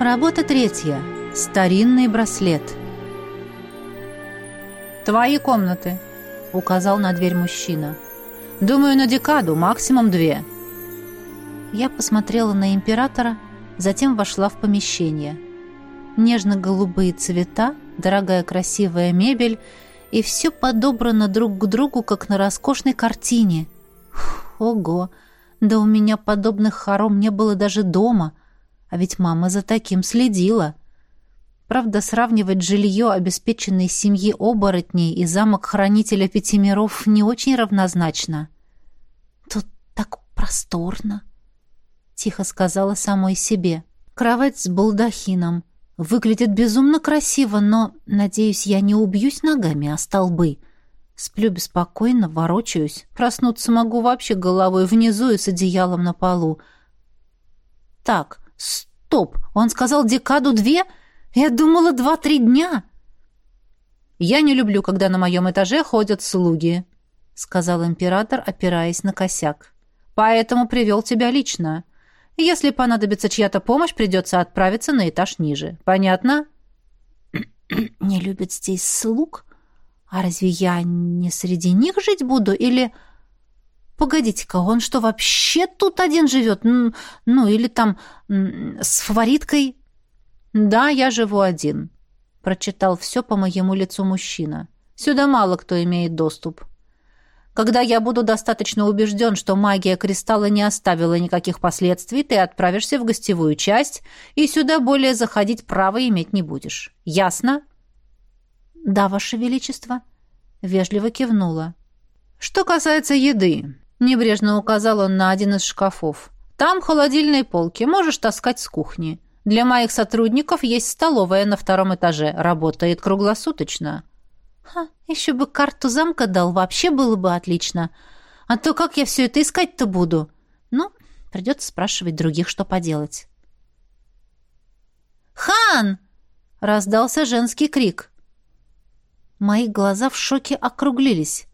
Работа третья. Старинный браслет. «Твои комнаты», — указал на дверь мужчина. «Думаю, на декаду, максимум две». Я посмотрела на императора, затем вошла в помещение. Нежно-голубые цвета, дорогая красивая мебель, и все подобрано друг к другу, как на роскошной картине. Ого! Да у меня подобных хором не было даже дома, а ведь мама за таким следила. Правда, сравнивать жилье обеспеченной семьи оборотней и замок хранителя пяти миров не очень равнозначно. «Тут так просторно», — тихо сказала самой себе. «Кровать с балдахином. Выглядит безумно красиво, но, надеюсь, я не убьюсь ногами о столбы». Сплю беспокойно, ворочаюсь. Проснуться могу вообще головой внизу и с одеялом на полу. Так, стоп, он сказал декаду две? Я думала два-три дня. Я не люблю, когда на моем этаже ходят слуги, сказал император, опираясь на косяк. Поэтому привел тебя лично. Если понадобится чья-то помощь, придется отправиться на этаж ниже. Понятно? Не любит здесь слуг? А разве я не среди них жить буду или... Погодите-ка, он что, вообще тут один живет? Ну, или там с фавориткой? Да, я живу один. Прочитал все по моему лицу мужчина. Сюда мало кто имеет доступ. Когда я буду достаточно убежден, что магия кристалла не оставила никаких последствий, ты отправишься в гостевую часть, и сюда более заходить права иметь не будешь. Ясно? Да, ваше величество, вежливо кивнула. Что касается еды, Небрежно указал он на один из шкафов. «Там холодильные полки, можешь таскать с кухни. Для моих сотрудников есть столовая на втором этаже, работает круглосуточно». «Ха, еще бы карту замка дал, вообще было бы отлично. А то как я все это искать-то буду? Ну, придется спрашивать других, что поделать». «Хан!» — раздался женский крик. Мои глаза в шоке округлились.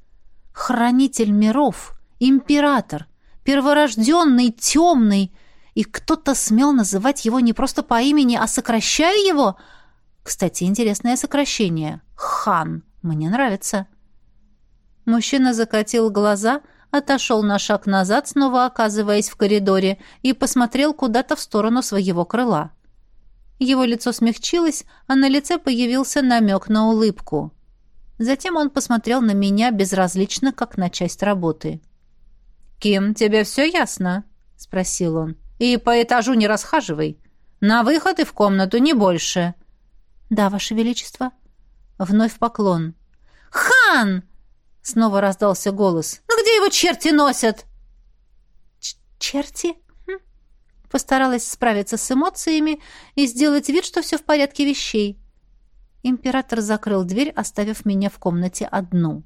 «Хранитель миров!» Император, перворожденный, темный, и кто-то смел называть его не просто по имени, а сокращая его. Кстати, интересное сокращение. Хан. Мне нравится. Мужчина закатил глаза, отошел на шаг назад, снова оказываясь в коридоре, и посмотрел куда-то в сторону своего крыла. Его лицо смягчилось, а на лице появился намек на улыбку. Затем он посмотрел на меня безразлично, как на часть работы. «Ким, тебе все ясно?» — спросил он. «И по этажу не расхаживай. На выход и в комнату, не больше». «Да, Ваше Величество». Вновь поклон. «Хан!» — снова раздался голос. «Ну где его черти носят?» Ч «Черти?» хм. Постаралась справиться с эмоциями и сделать вид, что все в порядке вещей. Император закрыл дверь, оставив меня в комнате одну.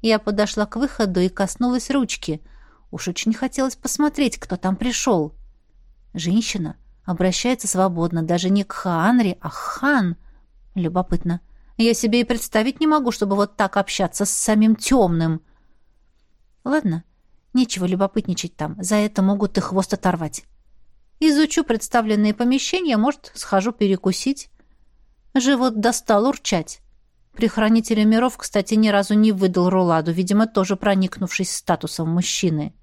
Я подошла к выходу и коснулась ручки — Уж очень хотелось посмотреть, кто там пришел. Женщина обращается свободно, даже не к Хаанре, а Хан. Любопытно. Я себе и представить не могу, чтобы вот так общаться с самим темным. Ладно, нечего любопытничать там. За это могут и хвост оторвать. Изучу представленные помещения, может, схожу перекусить. Живот достал урчать. При хранителе миров, кстати, ни разу не выдал Руладу, видимо, тоже проникнувшись статусом мужчины.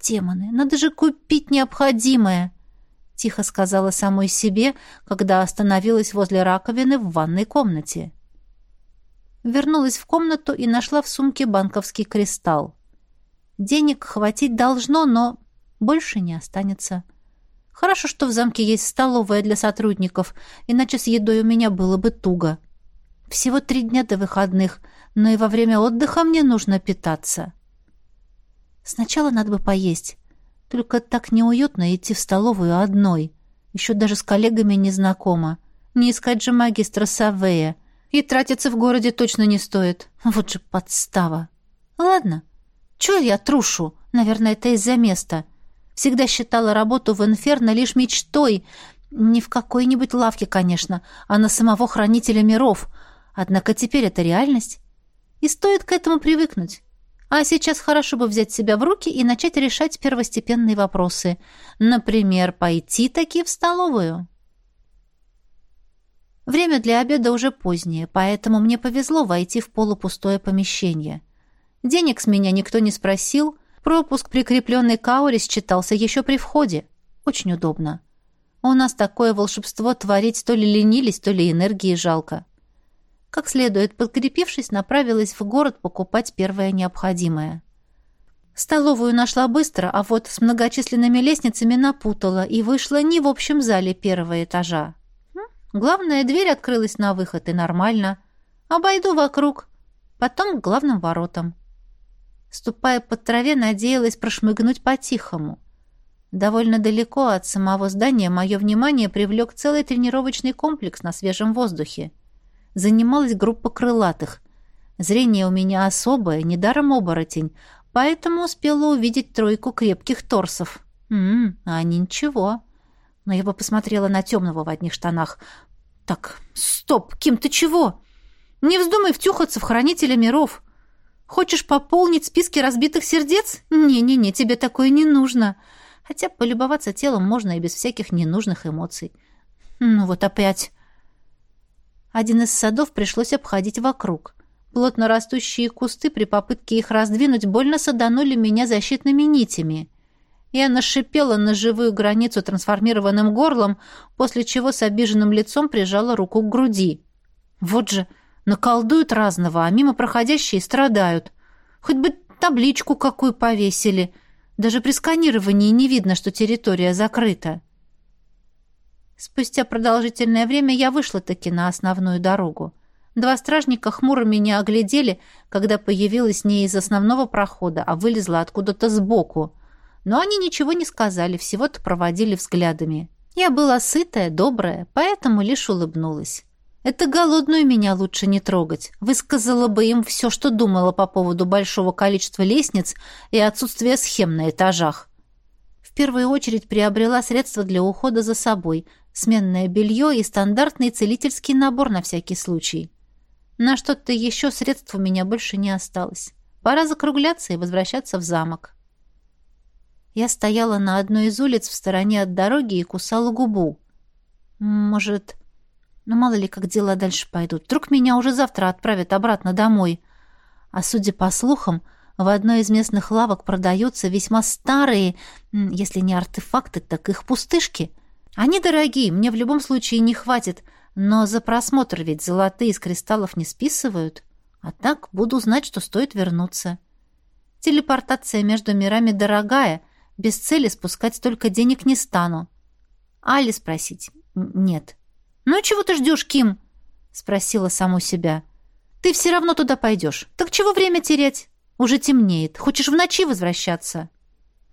«Демоны, надо же купить необходимое!» — тихо сказала самой себе, когда остановилась возле раковины в ванной комнате. Вернулась в комнату и нашла в сумке банковский кристалл. Денег хватить должно, но больше не останется. Хорошо, что в замке есть столовая для сотрудников, иначе с едой у меня было бы туго. Всего три дня до выходных, но и во время отдыха мне нужно питаться. Сначала надо бы поесть. Только так неуютно идти в столовую одной. Еще даже с коллегами не знакома. Не искать же магистра Савея. И тратиться в городе точно не стоит. Вот же подстава. Ладно. Чего я трушу? Наверное, это из-за места. Всегда считала работу в Инферно лишь мечтой. Не в какой-нибудь лавке, конечно, а на самого хранителя миров. Однако теперь это реальность. И стоит к этому привыкнуть. А сейчас хорошо бы взять себя в руки и начать решать первостепенные вопросы. Например, пойти таки в столовую. Время для обеда уже позднее, поэтому мне повезло войти в полупустое помещение. Денег с меня никто не спросил, пропуск, прикрепленный к ауре, считался еще при входе. Очень удобно. У нас такое волшебство творить то ли ленились, то ли энергии жалко. Как следует, подкрепившись, направилась в город покупать первое необходимое. Столовую нашла быстро, а вот с многочисленными лестницами напутала и вышла не в общем зале первого этажа. Главная дверь открылась на выход, и нормально. Обойду вокруг, потом к главным воротам. Ступая по траве, надеялась прошмыгнуть по-тихому. Довольно далеко от самого здания мое внимание привлек целый тренировочный комплекс на свежем воздухе. Занималась группа крылатых. Зрение у меня особое, недаром оборотень, поэтому успела увидеть тройку крепких торсов. Ммм, а ничего но я бы посмотрела на темного в одних штанах. «Так, стоп, Ким, ты чего? Не вздумай втюхаться в хранителя миров. Хочешь пополнить списки разбитых сердец? Не-не-не, тебе такое не нужно. Хотя полюбоваться телом можно и без всяких ненужных эмоций. Ну вот опять...» Один из садов пришлось обходить вокруг. Плотно растущие кусты при попытке их раздвинуть больно саданули меня защитными нитями — я нашипела на живую границу трансформированным горлом, после чего с обиженным лицом прижала руку к груди. Вот же, наколдуют разного, а мимо проходящие страдают. Хоть бы табличку какую повесили. Даже при сканировании не видно, что территория закрыта. Спустя продолжительное время я вышла-таки на основную дорогу. Два стражника хмуро меня оглядели, когда появилась не из основного прохода, а вылезла откуда-то сбоку — но они ничего не сказали, всего-то проводили взглядами. Я была сытая, добрая, поэтому лишь улыбнулась. Это голодную меня лучше не трогать. Высказала бы им все, что думала по поводу большого количества лестниц и отсутствия схем на этажах. В первую очередь приобрела средства для ухода за собой, сменное белье и стандартный целительский набор на всякий случай. На что-то еще средств у меня больше не осталось. Пора закругляться и возвращаться в замок. Я стояла на одной из улиц в стороне от дороги и кусала губу. Может, ну мало ли, как дела дальше пойдут. Вдруг меня уже завтра отправят обратно домой. А судя по слухам, в одной из местных лавок продаются весьма старые, если не артефакты, так их пустышки. Они дорогие, мне в любом случае не хватит, но за просмотр ведь золотые из кристаллов не списывают. А так буду знать, что стоит вернуться. Телепортация между мирами дорогая, без цели спускать столько денег не стану. Али спросить? Нет. «Ну чего ты ждешь, Ким?» Спросила саму себя. «Ты все равно туда пойдешь. Так чего время терять? Уже темнеет. Хочешь в ночи возвращаться?»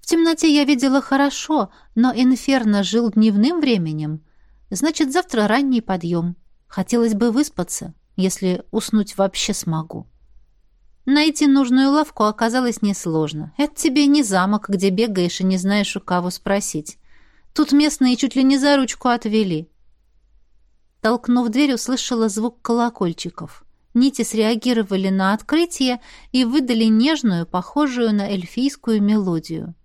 Темноте я видела хорошо, но Инферно жил дневным временем. Значит, завтра ранний подъем. Хотелось бы выспаться, если уснуть вообще смогу. Найти нужную лавку оказалось несложно. Это тебе не замок, где бегаешь и не знаешь, у кого спросить. Тут местные чуть ли не за ручку отвели. Толкнув дверь, услышала звук колокольчиков. Нити среагировали на открытие и выдали нежную, похожую на эльфийскую мелодию.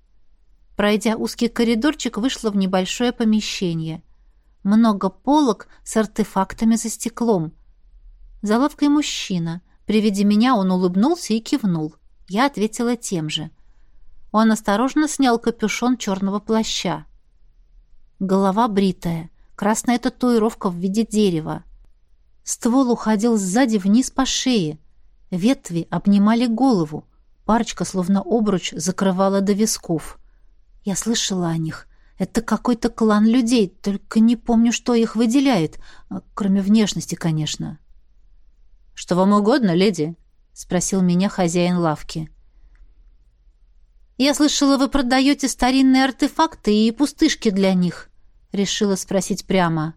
Пройдя узкий коридорчик, вышла в небольшое помещение. Много полок с артефактами за стеклом. За лавкой мужчина — при виде меня он улыбнулся и кивнул. Я ответила тем же. Он осторожно снял капюшон черного плаща. Голова бритая, красная татуировка в виде дерева. Ствол уходил сзади вниз по шее. Ветви обнимали голову. Парочка, словно обруч, закрывала до висков. Я слышала о них. Это какой-то клан людей, только не помню, что их выделяет, кроме внешности, конечно. «Что вам угодно, леди?» — спросил меня хозяин лавки. «Я слышала, вы продаете старинные артефакты и пустышки для них», — решила спросить прямо.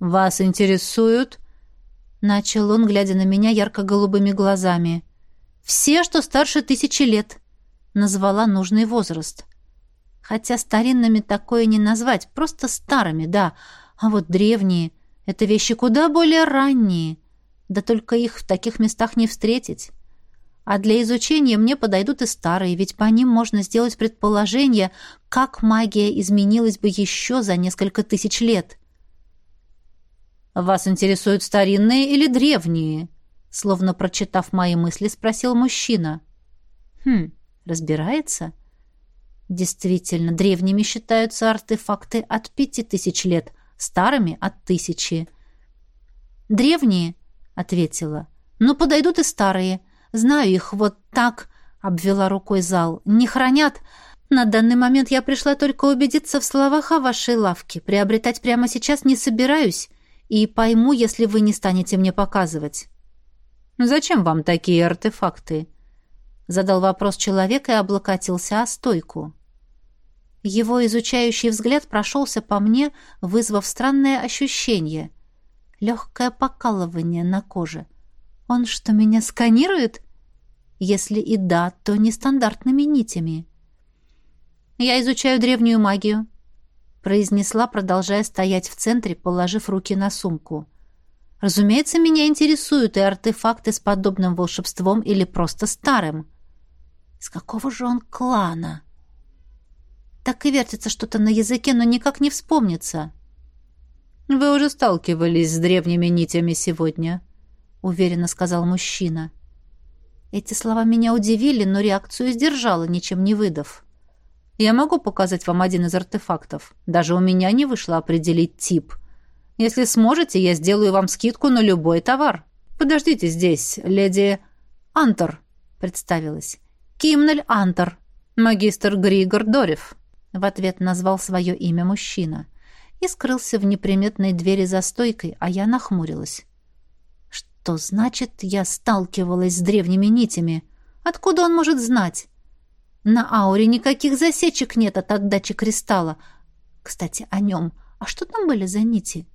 «Вас интересуют?» — начал он, глядя на меня ярко-голубыми глазами. «Все, что старше тысячи лет», — назвала нужный возраст. Хотя старинными такое не назвать, просто старыми, да, а вот древние — это вещи куда более ранние — да только их в таких местах не встретить. А для изучения мне подойдут и старые, ведь по ним можно сделать предположение, как магия изменилась бы еще за несколько тысяч лет. «Вас интересуют старинные или древние?» Словно прочитав мои мысли, спросил мужчина. «Хм, разбирается?» Действительно, древними считаются артефакты от пяти тысяч лет, старыми — от тысячи. «Древние?» — ответила. «Ну, подойдут и старые. Знаю их вот так», — обвела рукой зал. «Не хранят. На данный момент я пришла только убедиться в словах о вашей лавке. Приобретать прямо сейчас не собираюсь и пойму, если вы не станете мне показывать». «Зачем вам такие артефакты?» Задал вопрос человек и облокотился о стойку. Его изучающий взгляд прошелся по мне, вызвав странное ощущение. Легкое покалывание на коже. Он что, меня сканирует? Если и да, то нестандартными нитями. «Я изучаю древнюю магию», произнесла, продолжая стоять в центре, положив руки на сумку. Разумеется, меня интересуют и артефакты с подобным волшебством или просто старым. Из какого же он клана? Так и вертится что-то на языке, но никак не вспомнится. «Вы уже сталкивались с древними нитями сегодня», — уверенно сказал мужчина. Эти слова меня удивили, но реакцию сдержала, ничем не выдав. Я могу показать вам один из артефактов. Даже у меня не вышло определить тип. Если сможете, я сделаю вам скидку на любой товар. Подождите здесь, леди Антер, представилась. Кимнель Антер. Магистр Григор Дорев. В ответ назвал свое имя мужчина и скрылся в неприметной двери за стойкой, а я нахмурилась. Что значит, я сталкивалась с древними нитями? Откуда он может знать? На ауре никаких засечек нет от отдачи кристалла. Кстати, о нем. А что там были за нити?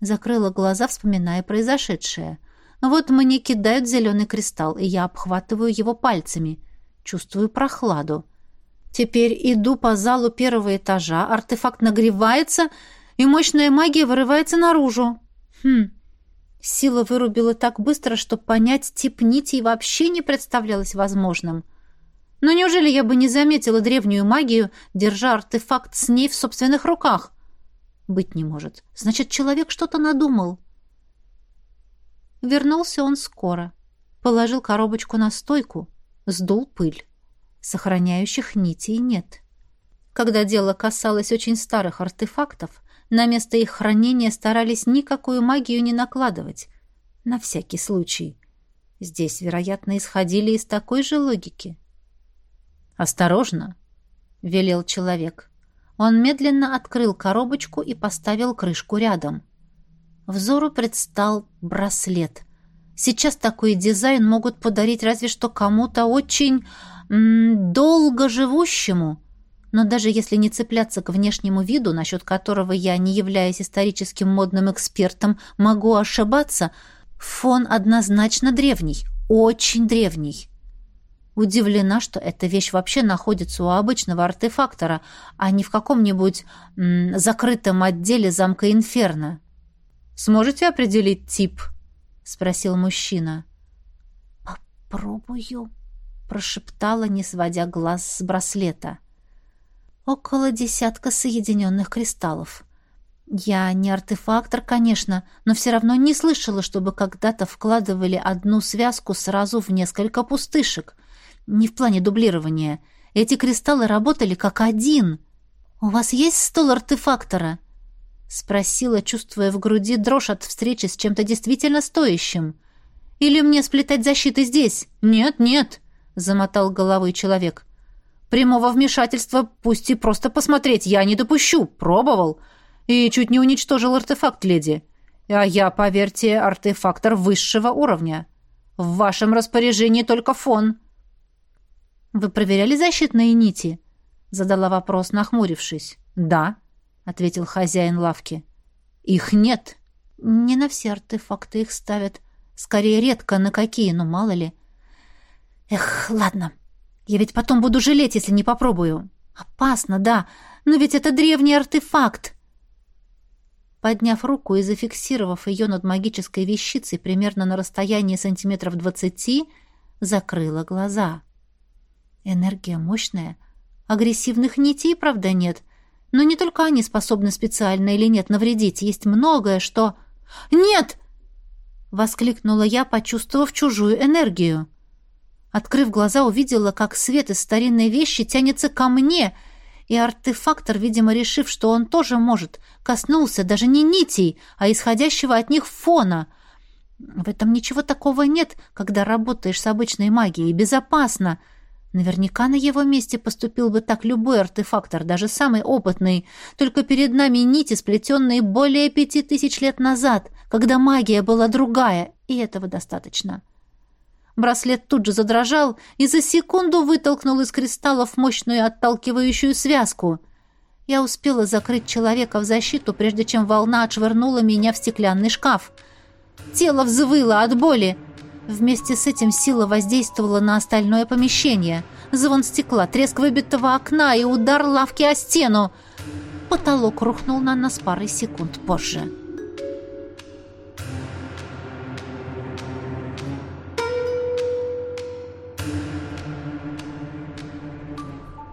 Закрыла глаза, вспоминая произошедшее. Вот мне кидают зеленый кристалл, и я обхватываю его пальцами. Чувствую прохладу. Теперь иду по залу первого этажа, артефакт нагревается, и мощная магия вырывается наружу. Хм. Сила вырубила так быстро, что понять тип нитей вообще не представлялось возможным. — но неужели я бы не заметила древнюю магию, держа артефакт с ней в собственных руках? Быть не может. Значит, человек что-то надумал. Вернулся он скоро. Положил коробочку на стойку, сдул пыль. Сохраняющих нитей нет. Когда дело касалось очень старых артефактов, на место их хранения старались никакую магию не накладывать. На всякий случай. Здесь, вероятно, исходили из такой же логики. «Осторожно!» — велел человек. Он медленно открыл коробочку и поставил крышку рядом. Взору предстал браслет. Сейчас такой дизайн могут подарить разве что кому-то очень долго живущему. Но даже если не цепляться к внешнему виду, насчет которого я, не являясь историческим модным экспертом, могу ошибаться, фон однозначно древний, очень древний. Удивлена, что эта вещь вообще находится у обычного артефактора, а не в каком-нибудь закрытом отделе замка Инферно. «Сможете определить тип?» — спросил мужчина. «Попробую», — прошептала, не сводя глаз с браслета. «Около десятка соединенных кристаллов. Я не артефактор, конечно, но все равно не слышала, чтобы когда-то вкладывали одну связку сразу в несколько пустышек». Не в плане дублирования. Эти кристаллы работали как один. У вас есть стол артефактора? Спросила, чувствуя в груди дрожь от встречи с чем-то действительно стоящим. Или мне сплетать защиты здесь? Нет, нет, замотал головой человек. Прямого вмешательства, пусть и просто посмотреть, я не допущу. Пробовал. И чуть не уничтожил артефакт, леди. А я, поверьте, артефактор высшего уровня. В вашем распоряжении только фон. «Вы проверяли защитные нити?» — задала вопрос, нахмурившись. «Да», — ответил хозяин лавки. «Их нет». «Не на все артефакты их ставят. Скорее, редко на какие, но мало ли». «Эх, ладно. Я ведь потом буду жалеть, если не попробую. Опасно, да, но ведь это древний артефакт». Подняв руку и зафиксировав ее над магической вещицей примерно на расстоянии сантиметров двадцати, закрыла глаза. Энергия мощная. Агрессивных нитей, правда, нет. Но не только они способны специально или нет навредить. Есть многое, что... «Нет!» — воскликнула я, почувствовав чужую энергию. Открыв глаза, увидела, как свет из старинной вещи тянется ко мне, и артефактор, видимо, решив, что он тоже может, коснулся даже не нитей, а исходящего от них фона. В этом ничего такого нет, когда работаешь с обычной магией, безопасно — Наверняка на его месте поступил бы так любой артефактор, даже самый опытный. Только перед нами нити, сплетенные более пяти тысяч лет назад, когда магия была другая, и этого достаточно. Браслет тут же задрожал и за секунду вытолкнул из кристаллов мощную отталкивающую связку. Я успела закрыть человека в защиту, прежде чем волна отшвырнула меня в стеклянный шкаф. Тело взвыло от боли. Вместе с этим сила воздействовала на остальное помещение. Звон стекла, треск выбитого окна и удар лавки о стену. Потолок рухнул на нас парой секунд позже.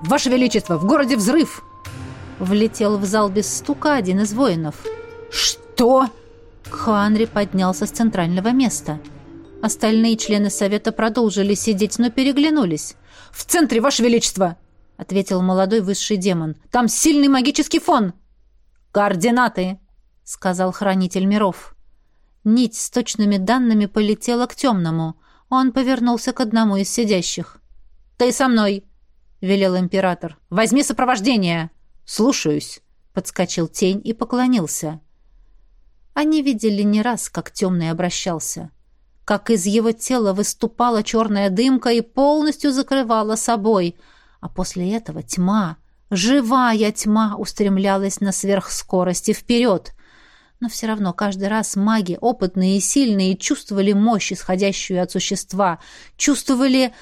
«Ваше Величество, в городе взрыв!» Влетел в зал без стука один из воинов. «Что?» Хуанри поднялся с центрального места. Остальные члены совета продолжили сидеть, но переглянулись. «В центре, Ваше Величество!» — ответил молодой высший демон. «Там сильный магический фон!» «Координаты!» — сказал хранитель миров. Нить с точными данными полетела к темному. Он повернулся к одному из сидящих. «Ты со мной!» — велел император. «Возьми сопровождение!» «Слушаюсь!» — подскочил тень и поклонился. Они видели не раз, как темный обращался как из его тела выступала черная дымка и полностью закрывала собой, а после этого тьма, живая тьма, устремлялась на сверхскорости вперед. Но все равно каждый раз маги, опытные и сильные, чувствовали мощь, исходящую от существа, чувствовали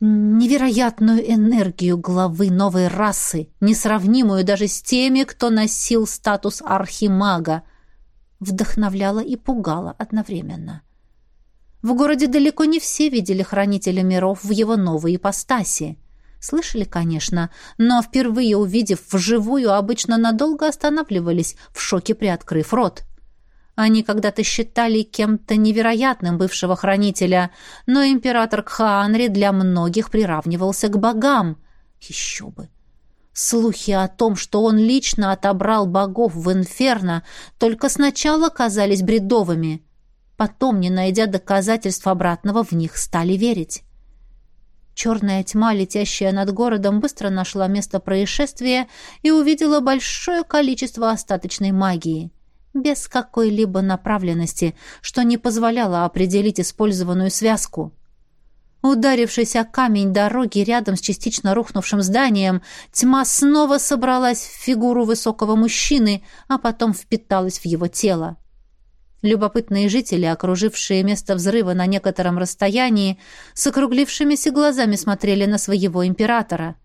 невероятную энергию главы новой расы, несравнимую даже с теми, кто носил статус архимага, вдохновляла и пугала одновременно. В городе далеко не все видели хранителя миров в его новой ипостаси. Слышали, конечно, но впервые увидев вживую, обычно надолго останавливались, в шоке приоткрыв рот. Они когда-то считали кем-то невероятным бывшего хранителя, но император Кхаанри для многих приравнивался к богам. Еще бы! Слухи о том, что он лично отобрал богов в Инферно, только сначала казались бредовыми – Потом, не найдя доказательств обратного, в них стали верить. Черная тьма, летящая над городом, быстро нашла место происшествия и увидела большое количество остаточной магии, без какой-либо направленности, что не позволяло определить использованную связку. Ударившись о камень дороги рядом с частично рухнувшим зданием, тьма снова собралась в фигуру высокого мужчины, а потом впиталась в его тело. Любопытные жители, окружившие место взрыва на некотором расстоянии, с округлившимися глазами смотрели на своего императора.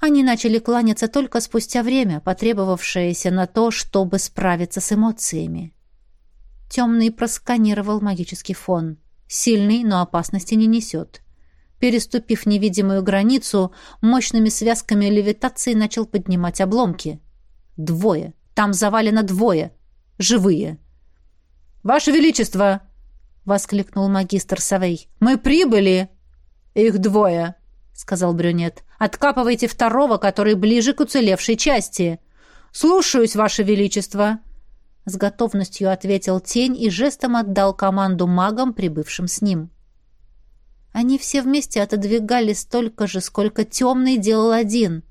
Они начали кланяться только спустя время, потребовавшееся на то, чтобы справиться с эмоциями. Темный просканировал магический фон. Сильный, но опасности не несет. Переступив невидимую границу, мощными связками левитации начал поднимать обломки. Двое. Там завалено двое. Живые. «Ваше Величество!» — воскликнул магистр Савей. «Мы прибыли!» «Их двое!» — сказал брюнет. «Откапывайте второго, который ближе к уцелевшей части!» «Слушаюсь, Ваше Величество!» С готовностью ответил тень и жестом отдал команду магам, прибывшим с ним. Они все вместе отодвигали столько же, сколько темный делал один.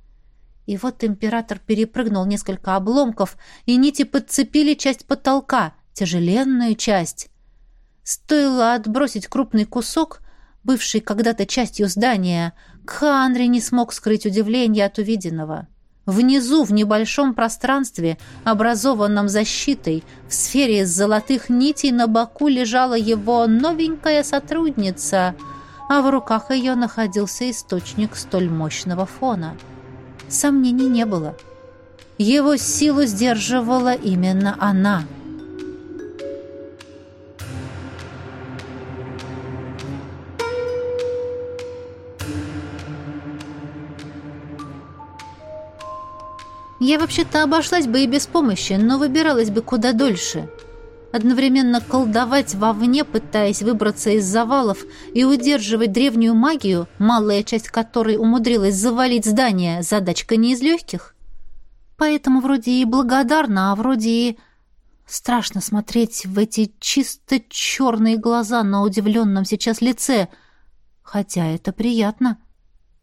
И вот император перепрыгнул несколько обломков, и нити подцепили часть потолка — тяжеленную часть. Стоило отбросить крупный кусок, бывший когда-то частью здания, Кханри не смог скрыть удивление от увиденного. Внизу, в небольшом пространстве, образованном защитой, в сфере из золотых нитей на боку лежала его новенькая сотрудница, а в руках ее находился источник столь мощного фона. Сомнений не было. Его силу сдерживала именно она — Я вообще-то обошлась бы и без помощи, но выбиралась бы куда дольше. одновременно колдовать вовне, пытаясь выбраться из завалов и удерживать древнюю магию, малая часть которой умудрилась завалить здание, задачка не из легких. Поэтому вроде и благодарна, а вроде и страшно смотреть в эти чисто черные глаза на удивленном сейчас лице, хотя это приятно.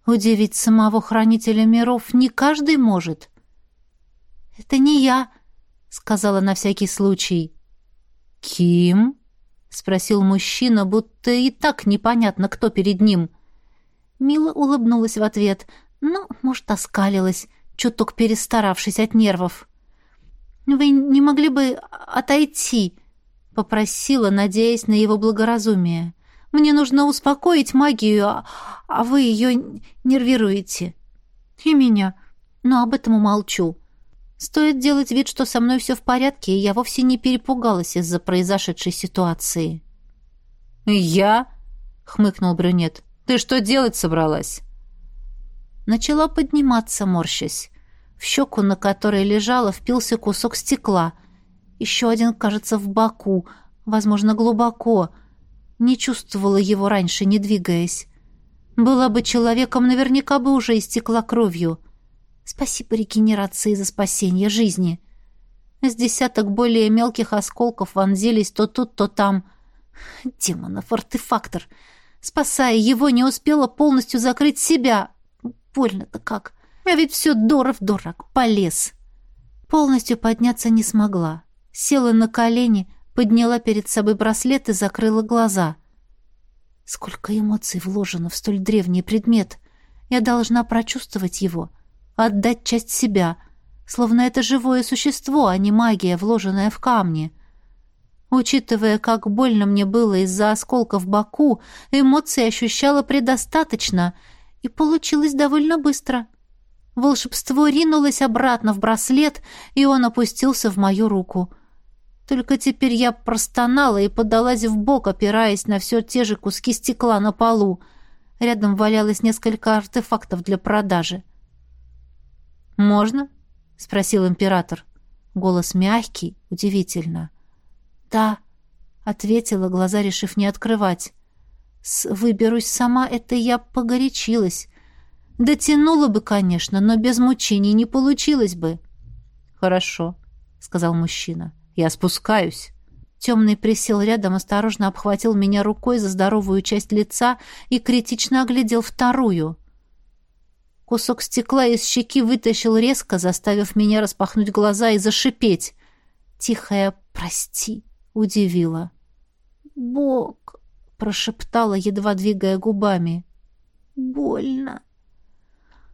Удивить самого хранителя миров не каждый может. «Это не я», — сказала на всякий случай. «Ким?» — спросил мужчина, будто и так непонятно, кто перед ним. Мила улыбнулась в ответ. Ну, может, оскалилась, чуток перестаравшись от нервов. «Вы не могли бы отойти?» — попросила, надеясь на его благоразумие. «Мне нужно успокоить магию, а, а вы ее нервируете». «И меня. Но об этом умолчу. Стоит делать вид, что со мной все в порядке, и я вовсе не перепугалась из-за произошедшей ситуации. «Я?» — хмыкнул брюнет. «Ты что делать собралась?» Начала подниматься, морщась. В щеку, на которой лежала, впился кусок стекла. Еще один, кажется, в боку, возможно, глубоко. Не чувствовала его раньше, не двигаясь. Была бы человеком, наверняка бы уже истекла кровью. — Спасибо регенерации за спасение жизни. С десяток более мелких осколков вонзились то тут, то там. Демонов артефактор. Спасая его, не успела полностью закрыть себя. Больно-то как. А ведь все доров-дорог, полез. Полностью подняться не смогла. Села на колени, подняла перед собой браслет и закрыла глаза. Сколько эмоций вложено в столь древний предмет. Я должна прочувствовать его — отдать часть себя, словно это живое существо, а не магия, вложенная в камни. Учитывая, как больно мне было из-за осколка в боку, эмоций ощущала предостаточно, и получилось довольно быстро. Волшебство ринулось обратно в браслет, и он опустился в мою руку. Только теперь я простонала и подалась в бок, опираясь на все те же куски стекла на полу. Рядом валялось несколько артефактов для продажи. «Можно?» — спросил император. Голос мягкий, удивительно. «Да», — ответила, глаза решив не открывать. «С «выберусь сама» — это я погорячилась. Дотянула бы, конечно, но без мучений не получилось бы». «Хорошо», — сказал мужчина. «Я спускаюсь». Темный присел рядом, осторожно обхватил меня рукой за здоровую часть лица и критично оглядел вторую. Кусок стекла из щеки вытащил резко, заставив меня распахнуть глаза и зашипеть. Тихая «прости» удивила. «Бог!» — прошептала, едва двигая губами. «Больно!»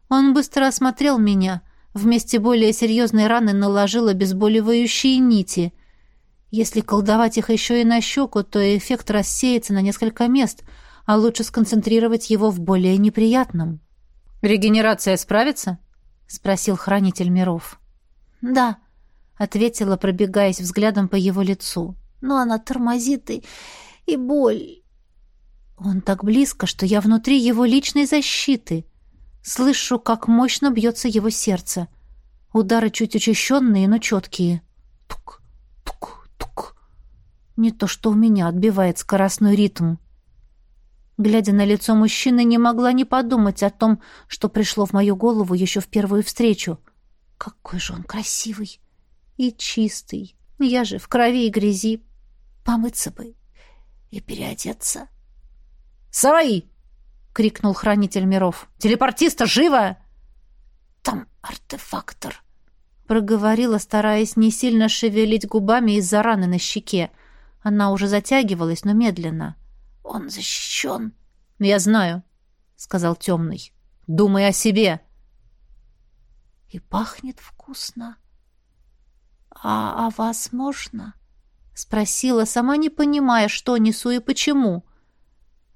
Он быстро осмотрел меня. Вместе более серьезной раны наложил обезболивающие нити. Если колдовать их еще и на щеку, то эффект рассеется на несколько мест, а лучше сконцентрировать его в более неприятном. «Регенерация справится?» — спросил хранитель миров. «Да», — ответила, пробегаясь взглядом по его лицу. «Но она тормозит и... и боль...» Он так близко, что я внутри его личной защиты. Слышу, как мощно бьется его сердце. Удары чуть учащенные, но четкие. Тук, тук, тук. Не то, что у меня отбивает скоростной ритм. Глядя на лицо мужчины, не могла не подумать о том, что пришло в мою голову еще в первую встречу. Какой же он красивый и чистый. Я же в крови и грязи. Помыться бы и переодеться. «Саваи!» — крикнул хранитель миров. «Телепортиста, живо!» «Там артефактор!» — проговорила, стараясь не сильно шевелить губами из-за раны на щеке. Она уже затягивалась, но медленно. — он защищен. Я знаю, сказал темный. Думай о себе. И пахнет вкусно. А о вас можно? Спросила, сама не понимая, что несу и почему.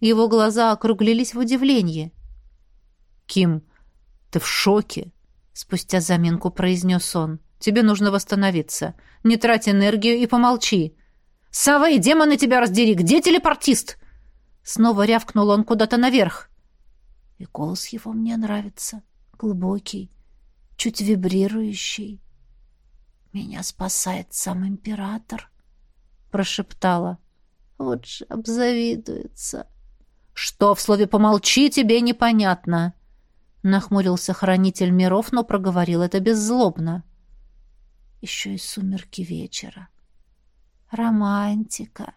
Его глаза округлились в удивлении. «Ким, ты в шоке?» Спустя заминку произнес он. «Тебе нужно восстановиться. Не трать энергию и помолчи. Сава и демоны тебя раздери! Где телепортист?» Снова рявкнул он куда-то наверх. И голос его мне нравится. Глубокий, чуть вибрирующий. Меня спасает сам император. прошептала. «Вот же обзавидуется». «Что в слове «помолчи» тебе непонятно?» Нахмурился хранитель миров, но проговорил это беззлобно. «Еще и сумерки вечера. Романтика.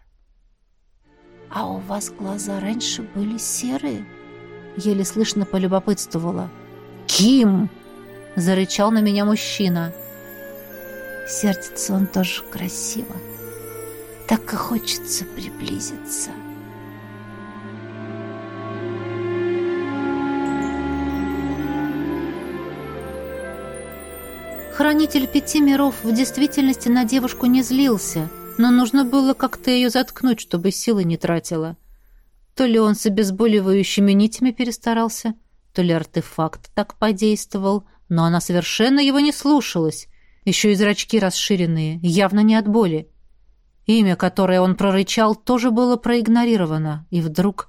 А у вас глаза раньше были серые?» Еле слышно полюбопытствовала. «Ким!» — зарычал на меня мужчина. Сердится он тоже красиво. Так и хочется приблизиться. Хранитель пяти миров в действительности на девушку не злился, но нужно было как-то ее заткнуть, чтобы силы не тратила. То ли он с обезболивающими нитями перестарался, то ли артефакт так подействовал, но она совершенно его не слушалась, еще и зрачки расширенные, явно не от боли. Имя, которое он прорычал, тоже было проигнорировано, и вдруг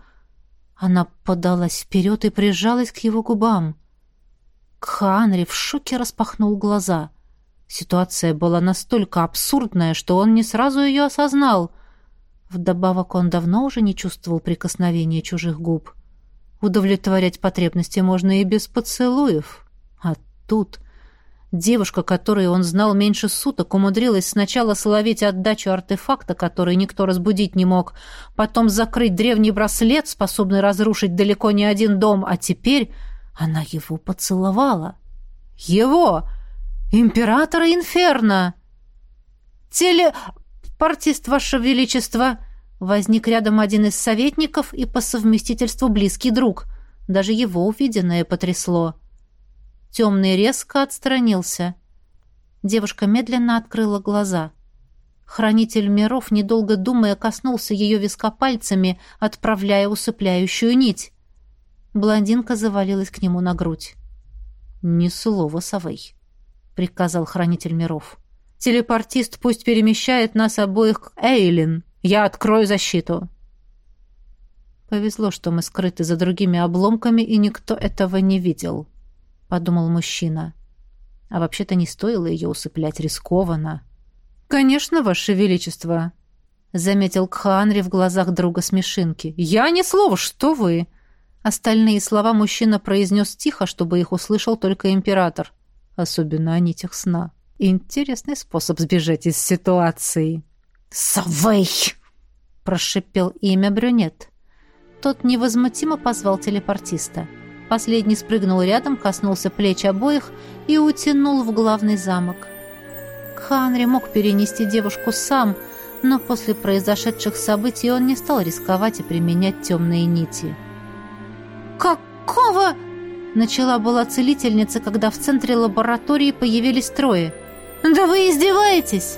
она подалась вперед и прижалась к его губам — Кханри в шоке распахнул глаза. Ситуация была настолько абсурдная, что он не сразу ее осознал. Вдобавок он давно уже не чувствовал прикосновения чужих губ. Удовлетворять потребности можно и без поцелуев. А тут... Девушка, которую он знал меньше суток, умудрилась сначала словить отдачу артефакта, который никто разбудить не мог, потом закрыть древний браслет, способный разрушить далеко не один дом, а теперь она его поцеловала. Его! Императора Инферно! Телепортист, Ваше Величество! Возник рядом один из советников и по совместительству близкий друг. Даже его увиденное потрясло. Темный резко отстранился. Девушка медленно открыла глаза. Хранитель миров, недолго думая, коснулся ее виска пальцами, отправляя усыпляющую нить. Блондинка завалилась к нему на грудь. «Ни слова, совой», — приказал хранитель миров. «Телепортист пусть перемещает нас обоих к Эйлин. Я открою защиту». «Повезло, что мы скрыты за другими обломками, и никто этого не видел», — подумал мужчина. «А вообще-то не стоило ее усыплять рискованно». «Конечно, Ваше Величество», — заметил Кханри в глазах друга смешинки. «Я ни слова, что вы!» Остальные слова мужчина произнес тихо, чтобы их услышал только император. Особенно о нитях сна. Интересный способ сбежать из ситуации. «Савей!» — прошипел имя брюнет. Тот невозмутимо позвал телепортиста. Последний спрыгнул рядом, коснулся плеч обоих и утянул в главный замок. Ханри мог перенести девушку сам, но после произошедших событий он не стал рисковать и применять темные нити. «Какого?» Начала была целительница, когда в центре лаборатории появились трое. «Да вы издеваетесь!»